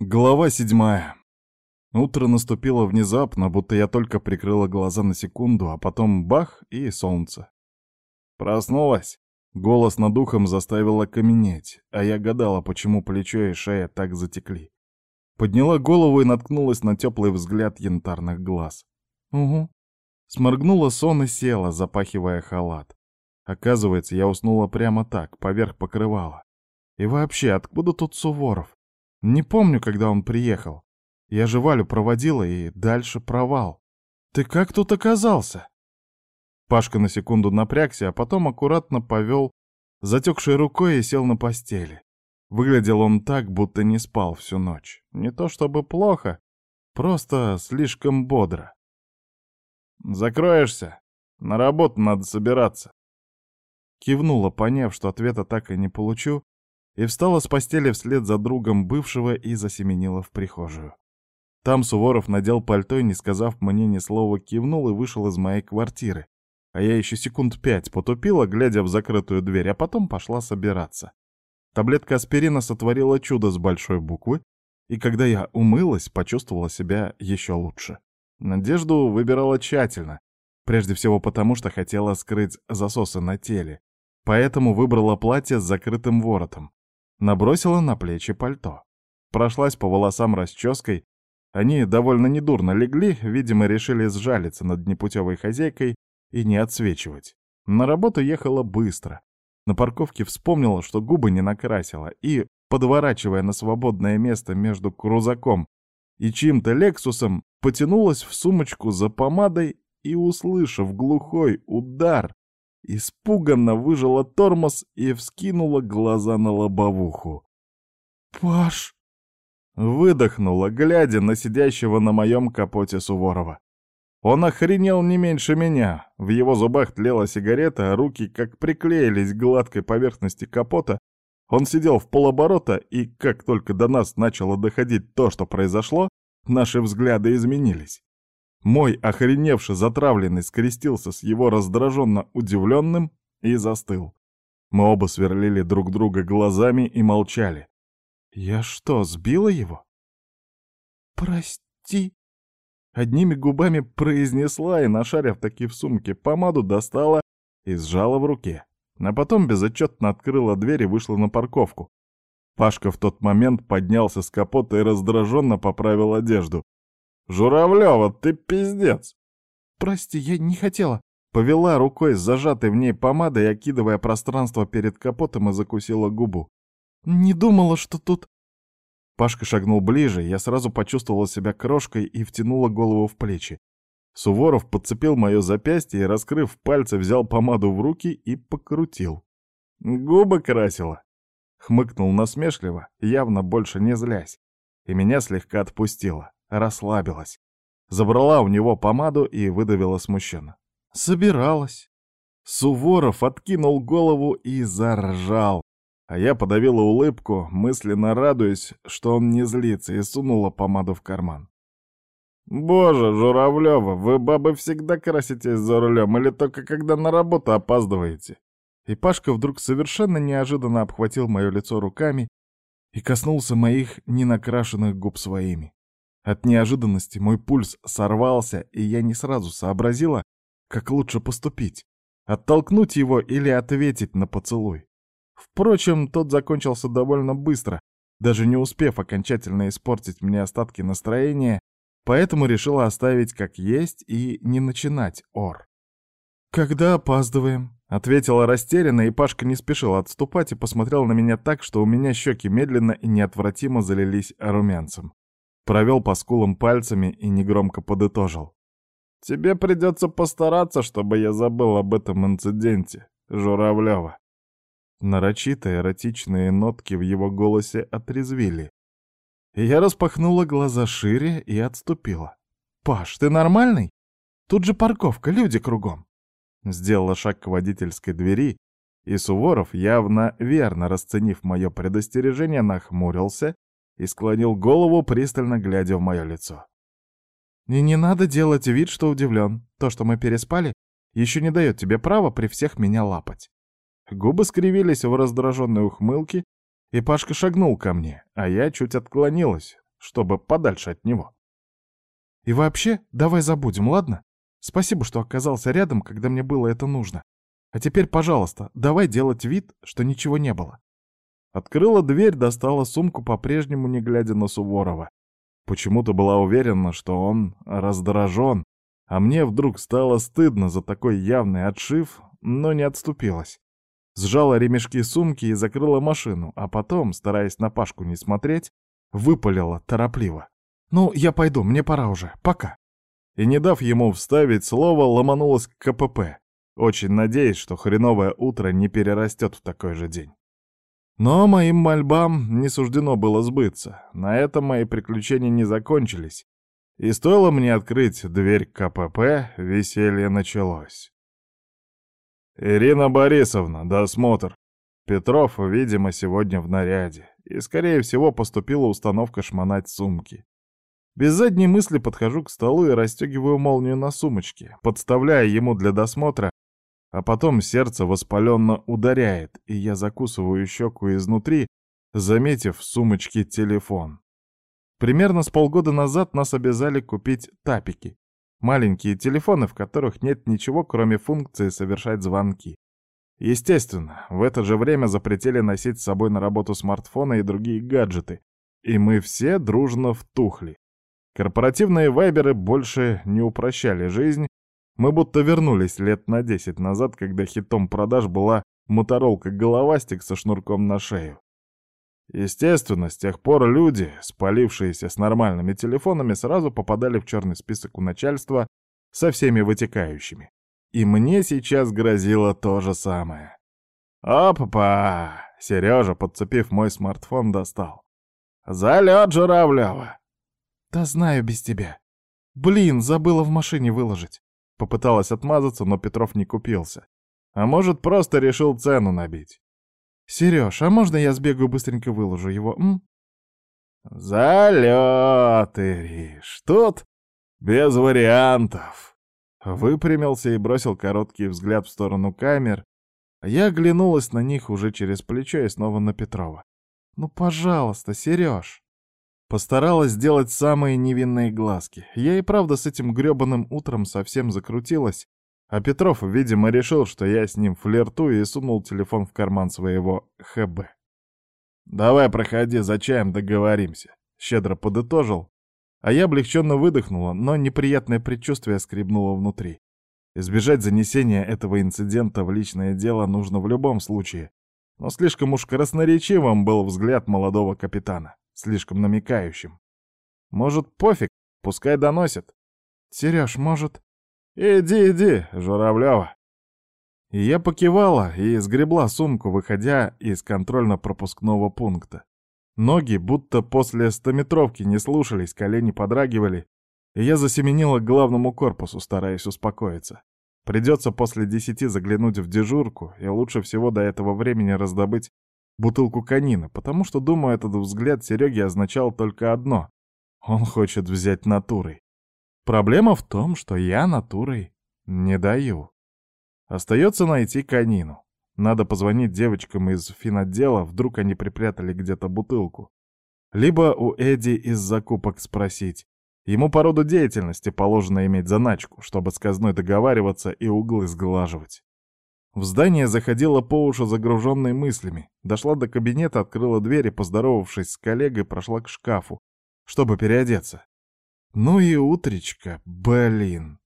Глава седьмая. Утро наступило внезапно, будто я только прикрыла глаза на секунду, а потом бах и солнце. Проснулась. Голос над ухом заставил окаменеть, а я гадала, почему плечо и шея так затекли. Подняла голову и наткнулась на теплый взгляд янтарных глаз. Угу. Сморгнула сон и села, запахивая халат. Оказывается, я уснула прямо так, поверх покрывала. И вообще, откуда тут Суворов? Не помню, когда он приехал. Я же Валю проводила, и дальше провал. Ты как тут оказался? Пашка на секунду напрягся, а потом аккуратно повел затекшей рукой и сел на постели. Выглядел он так, будто не спал всю ночь. Не то чтобы плохо, просто слишком бодро. «Закроешься? На работу надо собираться». Кивнула, поняв, что ответа так и не получу, и встала с постели вслед за другом бывшего и засеменила в прихожую. Там Суворов надел пальто и, не сказав мне ни слова, кивнул и вышел из моей квартиры. А я еще секунд пять потупила, глядя в закрытую дверь, а потом пошла собираться. Таблетка аспирина сотворила чудо с большой буквы, и когда я умылась, почувствовала себя еще лучше. Надежду выбирала тщательно, прежде всего потому, что хотела скрыть засосы на теле, поэтому выбрала платье с закрытым воротом. Набросила на плечи пальто. Прошлась по волосам расческой. Они довольно недурно легли, видимо, решили сжалиться над непутевой хозяйкой и не отсвечивать. На работу ехала быстро. На парковке вспомнила, что губы не накрасила, и, подворачивая на свободное место между крузаком и чьим-то лексусом, потянулась в сумочку за помадой и, услышав глухой удар, Испуганно выжила тормоз и вскинула глаза на лобовуху. «Паш!» Выдохнула, глядя на сидящего на моем капоте Суворова. Он охренел не меньше меня. В его зубах тлела сигарета, а руки как приклеились к гладкой поверхности капота. Он сидел в полоборота, и как только до нас начало доходить то, что произошло, наши взгляды изменились. Мой охреневший затравленный скрестился с его раздраженно удивленным и застыл. Мы оба сверлили друг друга глазами и молчали. «Я что, сбила его?» «Прости», Одними губами произнесла и, нашарив таки в сумке, помаду достала и сжала в руке. А потом безотчетно открыла дверь и вышла на парковку. Пашка в тот момент поднялся с капота и раздраженно поправил одежду. «Журавлева, ты пиздец!» «Прости, я не хотела». Повела рукой с зажатой в ней помадой, окидывая пространство перед капотом и закусила губу. «Не думала, что тут...» Пашка шагнул ближе, я сразу почувствовала себя крошкой и втянула голову в плечи. Суворов подцепил мое запястье и, раскрыв пальцы, взял помаду в руки и покрутил. «Губы красила!» Хмыкнул насмешливо, явно больше не злясь. И меня слегка отпустила расслабилась. Забрала у него помаду и выдавила смущенно. «Собиралась». Суворов откинул голову и заржал. А я подавила улыбку, мысленно радуясь, что он не злится, и сунула помаду в карман. «Боже, Журавлева, вы, бабы, всегда краситесь за рулем или только когда на работу опаздываете?» И Пашка вдруг совершенно неожиданно обхватил мое лицо руками и коснулся моих ненакрашенных губ своими. От неожиданности мой пульс сорвался, и я не сразу сообразила, как лучше поступить. Оттолкнуть его или ответить на поцелуй. Впрочем, тот закончился довольно быстро, даже не успев окончательно испортить мне остатки настроения, поэтому решила оставить как есть и не начинать ор. «Когда опаздываем?» — ответила растерянно, и Пашка не спешил отступать и посмотрел на меня так, что у меня щеки медленно и неотвратимо залились румянцем провел по скулам пальцами и негромко подытожил. «Тебе придется постараться, чтобы я забыл об этом инциденте, Журавлева». Нарочитые эротичные нотки в его голосе отрезвили. Я распахнула глаза шире и отступила. «Паш, ты нормальный? Тут же парковка, люди кругом». Сделала шаг к водительской двери, и Суворов, явно верно расценив мое предостережение, нахмурился и склонил голову, пристально глядя в мое лицо. «И не надо делать вид, что удивлен. То, что мы переспали, еще не дает тебе права при всех меня лапать». Губы скривились в раздраженной ухмылке, и Пашка шагнул ко мне, а я чуть отклонилась, чтобы подальше от него. И вообще, давай забудем, ладно? Спасибо, что оказался рядом, когда мне было это нужно. А теперь, пожалуйста, давай делать вид, что ничего не было. Открыла дверь, достала сумку, по-прежнему не глядя на Суворова. Почему-то была уверена, что он раздражен, а мне вдруг стало стыдно за такой явный отшив, но не отступилась. Сжала ремешки сумки и закрыла машину, а потом, стараясь на Пашку не смотреть, выпалила торопливо. «Ну, я пойду, мне пора уже. Пока». И, не дав ему вставить слово, ломанулась к КПП, очень надеясь, что хреновое утро не перерастет в такой же день. Но моим мольбам не суждено было сбыться. На этом мои приключения не закончились. И стоило мне открыть дверь КПП, веселье началось. «Ирина Борисовна, досмотр». Петров, видимо, сегодня в наряде. И, скорее всего, поступила установка шмонать сумки. Без задней мысли подхожу к столу и расстегиваю молнию на сумочке, подставляя ему для досмотра, а потом сердце воспаленно ударяет, и я закусываю щеку изнутри, заметив в сумочке телефон. Примерно с полгода назад нас обязали купить тапики. Маленькие телефоны, в которых нет ничего, кроме функции совершать звонки. Естественно, в это же время запретили носить с собой на работу смартфоны и другие гаджеты, и мы все дружно втухли. Корпоративные вайберы больше не упрощали жизнь, мы будто вернулись лет на десять назад, когда хитом продаж была моторолка-головастик со шнурком на шею. Естественно, с тех пор люди, спалившиеся с нормальными телефонами, сразу попадали в черный список у начальства со всеми вытекающими. И мне сейчас грозило то же самое. «Опа!» — Сережа, подцепив мой смартфон, достал. «Залет, Журавлева!» «Да знаю без тебя. Блин, забыла в машине выложить». Попыталась отмазаться, но Петров не купился. А может, просто решил цену набить. «Сереж, а можно я сбегаю быстренько выложу его, м?» «Залет, Ириш, тут без вариантов!» Выпрямился и бросил короткий взгляд в сторону камер, я оглянулась на них уже через плечо и снова на Петрова. «Ну, пожалуйста, Сереж!» Постаралась сделать самые невинные глазки. Я и правда с этим грёбаным утром совсем закрутилась, а Петров, видимо, решил, что я с ним флиртую и сунул телефон в карман своего ХБ. «Давай, проходи, за чаем договоримся», — щедро подытожил. А я облегченно выдохнула, но неприятное предчувствие скребнуло внутри. Избежать занесения этого инцидента в личное дело нужно в любом случае. Но слишком уж красноречивым был взгляд молодого капитана слишком намекающим. Может, пофиг, пускай доносит. Сереж, может... Иди, иди, Журавлева. Я покивала и сгребла сумку, выходя из контрольно-пропускного пункта. Ноги будто после стометровки не слушались, колени подрагивали, и я засеменила к главному корпусу, стараясь успокоиться. Придется после десяти заглянуть в дежурку, и лучше всего до этого времени раздобыть бутылку конина, потому что, думаю, этот взгляд Сереги означал только одно — он хочет взять натурой. Проблема в том, что я натурой не даю. Остается найти конину. Надо позвонить девочкам из финотдела, вдруг они припрятали где-то бутылку. Либо у Эдди из закупок спросить. Ему по роду деятельности положено иметь заначку, чтобы с казной договариваться и углы сглаживать. В здание заходила по уши загруженной мыслями. Дошла до кабинета, открыла дверь и, поздоровавшись с коллегой, прошла к шкафу, чтобы переодеться. Ну и утречка, блин.